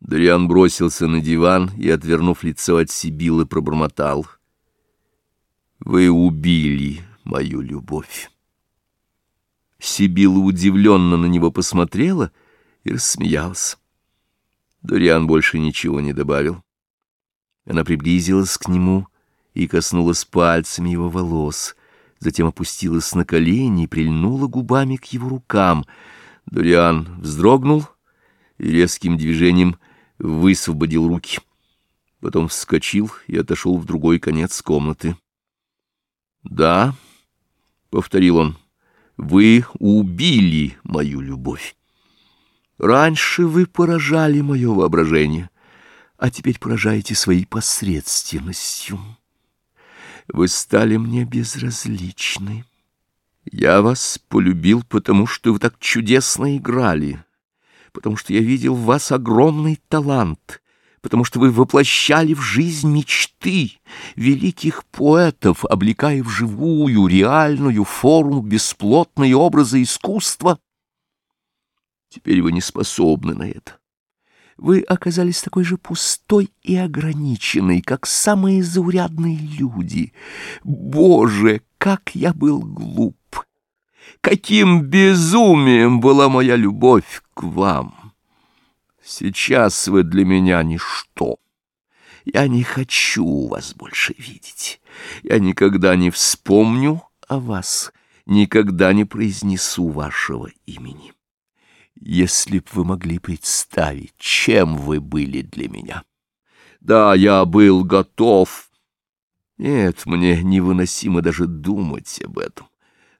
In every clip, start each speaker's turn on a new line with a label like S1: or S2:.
S1: Дориан бросился на диван и, отвернув лицо от Сибилы, пробормотал. «Вы убили мою любовь». Сибила удивленно на него посмотрела и рассмеялась. Дориан больше ничего не добавил. Она приблизилась к нему и коснулась пальцами его волос, затем опустилась на колени и прильнула губами к его рукам. Дориан вздрогнул и резким движением высвободил руки. Потом вскочил и отошел в другой конец комнаты. «Да», — повторил он, — «вы убили мою любовь. Раньше вы поражали мое воображение, а теперь поражаете своей посредственностью. Вы стали мне безразличны. Я вас полюбил, потому что вы так чудесно играли» потому что я видел в вас огромный талант, потому что вы воплощали в жизнь мечты великих поэтов, облекая в живую, реальную форму бесплотные образы искусства. Теперь вы не способны на это. Вы оказались такой же пустой и ограниченной, как самые заурядные люди. Боже, как я был глуп! Каким безумием была моя любовь к вам. Сейчас вы для меня ничто. Я не хочу вас больше видеть. Я никогда не вспомню о вас, никогда не произнесу вашего имени. Если б вы могли представить, чем вы были для меня. Да, я был готов. Нет, мне невыносимо даже думать об этом.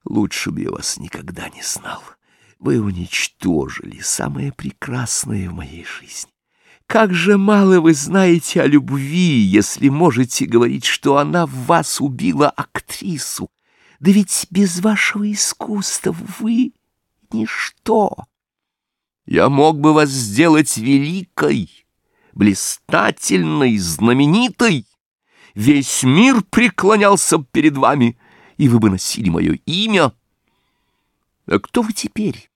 S1: Лучше бы я вас никогда не знал. Вы уничтожили самое прекрасное в моей жизни. Как же мало вы знаете о любви, если можете говорить, что она в вас убила актрису. Да ведь без вашего искусства вы — ничто. Я мог бы вас сделать великой, блистательной, знаменитой. Весь мир преклонялся перед вами — и вы бы носили мое имя. А кто вы теперь?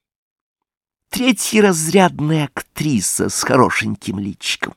S1: Третья разрядная актриса с хорошеньким личиком.